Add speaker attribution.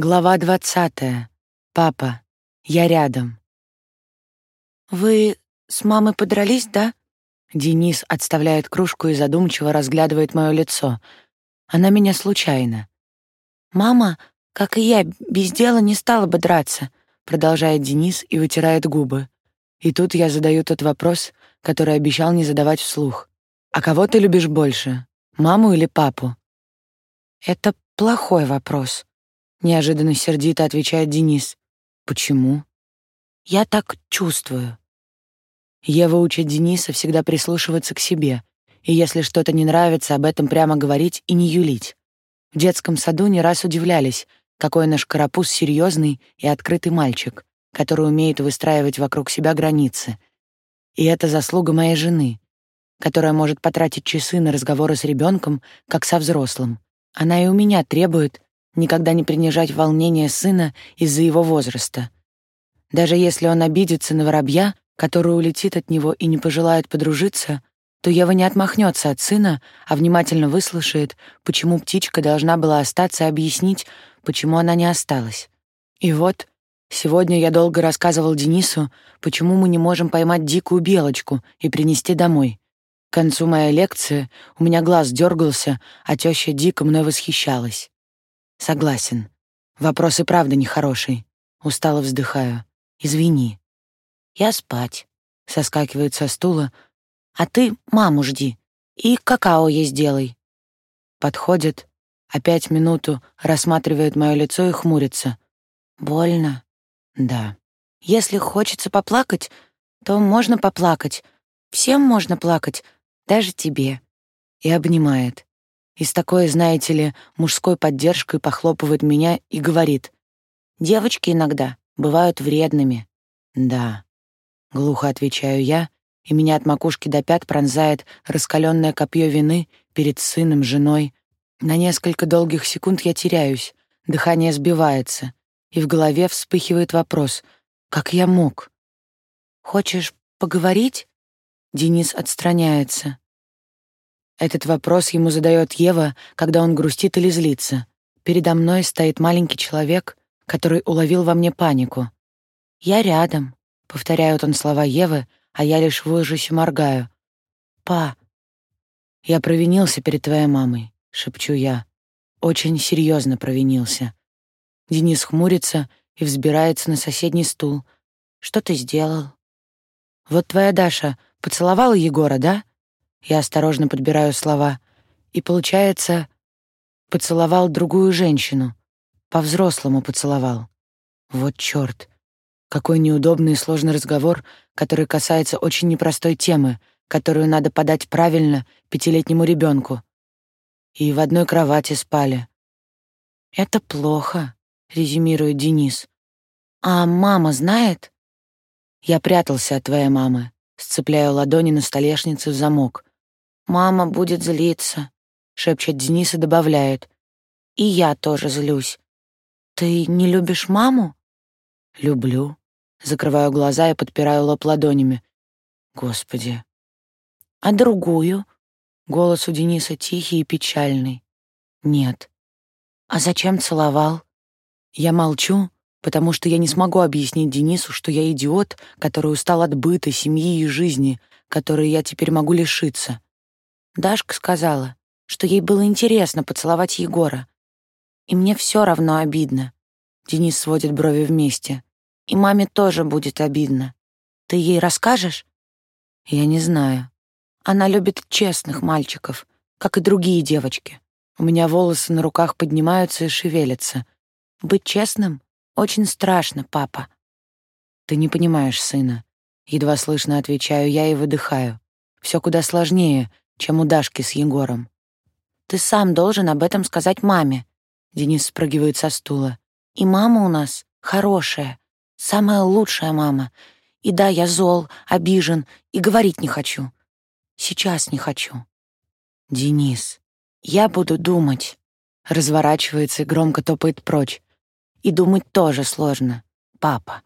Speaker 1: Глава двадцатая. Папа, я рядом.
Speaker 2: «Вы с мамой подрались, да?»
Speaker 1: Денис отставляет кружку и задумчиво разглядывает мое лицо. Она меня случайно.
Speaker 2: «Мама, как и я, без дела не стала бы драться»,
Speaker 1: продолжает Денис и вытирает губы. И тут я задаю тот вопрос, который обещал не задавать вслух. «А кого ты любишь больше, маму или папу?»
Speaker 2: «Это плохой вопрос»,
Speaker 1: Неожиданно сердито отвечает Денис. Почему?
Speaker 2: Я так чувствую.
Speaker 1: Ева учит Дениса всегда прислушиваться к себе, и если что-то не нравится, об этом прямо говорить и не юлить. В детском саду не раз удивлялись, какой наш карапуз серьезный и открытый мальчик, который умеет выстраивать вокруг себя границы. И это заслуга моей жены, которая может потратить часы на разговоры с ребенком, как со взрослым. Она и у меня требует, никогда не принижать волнение сына из-за его возраста. Даже если он обидится на воробья, который улетит от него и не пожелает подружиться, то Ева не отмахнется от сына, а внимательно выслушает, почему птичка должна была остаться и объяснить, почему она не осталась. И вот, сегодня я долго рассказывал Денису, почему мы не можем поймать дикую белочку и принести домой. К концу моей лекции у меня глаз дергался, а теща дико мной восхищалась. Согласен. Вопрос и правда нехороший. Устало вздыхаю. Извини.
Speaker 2: Я спать.
Speaker 1: Соскакивает со стула.
Speaker 2: А ты маму жди. И какао ей сделай.
Speaker 1: Подходит. Опять минуту рассматривает мое лицо и хмурится.
Speaker 2: Больно?
Speaker 1: Да.
Speaker 2: Если хочется поплакать, то можно поплакать. Всем можно плакать, даже тебе.
Speaker 1: И обнимает и с такой, знаете ли, мужской поддержкой похлопывает меня и говорит, «Девочки иногда бывают вредными». «Да», — глухо отвечаю я, и меня от макушки до пят пронзает раскаленное копье вины перед сыном, женой. На несколько долгих секунд я теряюсь, дыхание сбивается, и в голове вспыхивает вопрос, как я мог?
Speaker 2: «Хочешь поговорить?»
Speaker 1: Денис отстраняется. Этот вопрос ему задает Ева, когда он грустит или злится. Передо мной стоит маленький человек, который уловил во мне панику.
Speaker 2: «Я рядом», —
Speaker 1: повторяют он слова Евы, а я лишь в ужасе моргаю.
Speaker 2: «Па».
Speaker 1: «Я провинился перед твоей мамой», — шепчу я. Очень серьезно провинился. Денис хмурится и взбирается на соседний стул. «Что ты сделал?» «Вот твоя Даша поцеловала Егора, да?» Я осторожно подбираю слова. И получается, поцеловал другую женщину. По-взрослому поцеловал. Вот чёрт. Какой неудобный и сложный разговор, который касается очень непростой темы, которую надо подать правильно пятилетнему ребенку. И в одной кровати спали.
Speaker 2: «Это плохо», — резюмирует Денис. «А мама знает?»
Speaker 1: «Я прятался от твоей мамы», сцепляю ладони на столешнице в замок.
Speaker 2: «Мама будет злиться», — шепчет Денис и добавляет. «И я тоже злюсь. Ты не любишь маму?»
Speaker 1: «Люблю». Закрываю глаза и подпираю лоб ладонями. «Господи».
Speaker 2: «А другую?»
Speaker 1: Голос у Дениса тихий и печальный. «Нет».
Speaker 2: «А зачем целовал?»
Speaker 1: Я молчу, потому что я не смогу объяснить Денису, что я идиот, который устал от быта, семьи и жизни, которой я теперь могу лишиться.
Speaker 2: Дашка сказала, что ей было интересно поцеловать Егора. И мне все равно обидно. Денис сводит брови вместе. И маме тоже будет обидно. Ты ей расскажешь?
Speaker 1: Я не знаю.
Speaker 2: Она любит честных мальчиков, как и другие девочки.
Speaker 1: У меня волосы на руках поднимаются и шевелятся.
Speaker 2: Быть честным очень страшно, папа.
Speaker 1: Ты не понимаешь сына. Едва слышно отвечаю я и выдыхаю. Все куда сложнее, чем у Дашки с Егором.
Speaker 2: Ты сам должен об этом сказать маме.
Speaker 1: Денис спрыгивает со стула.
Speaker 2: И мама у нас хорошая, самая лучшая мама. И да, я зол, обижен и говорить не хочу. Сейчас не хочу.
Speaker 1: Денис,
Speaker 2: я буду думать.
Speaker 1: Разворачивается и громко топает прочь.
Speaker 2: И думать тоже сложно, папа.